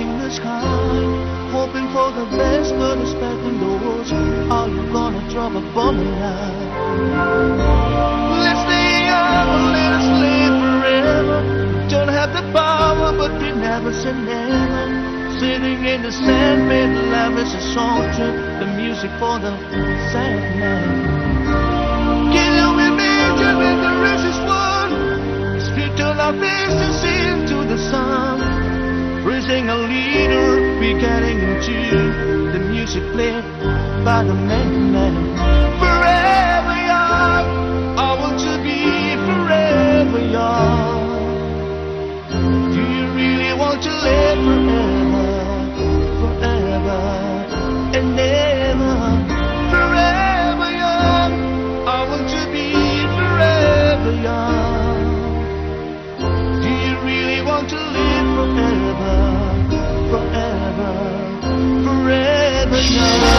in the sky, hoping for the best, but expecting the worst. Are you gonna drop a bomb in? Let's stay young, let us live forever. Don't have the power, but we never say never. Sitting in the sand, made love is a to the music for the sad man. Can you imagine when the is one? Our faces into the sun. Raising a leader, we're getting into the music played by the main man. Forever young, I want to be forever young. Do you really want to live forever, forever, and ever? original.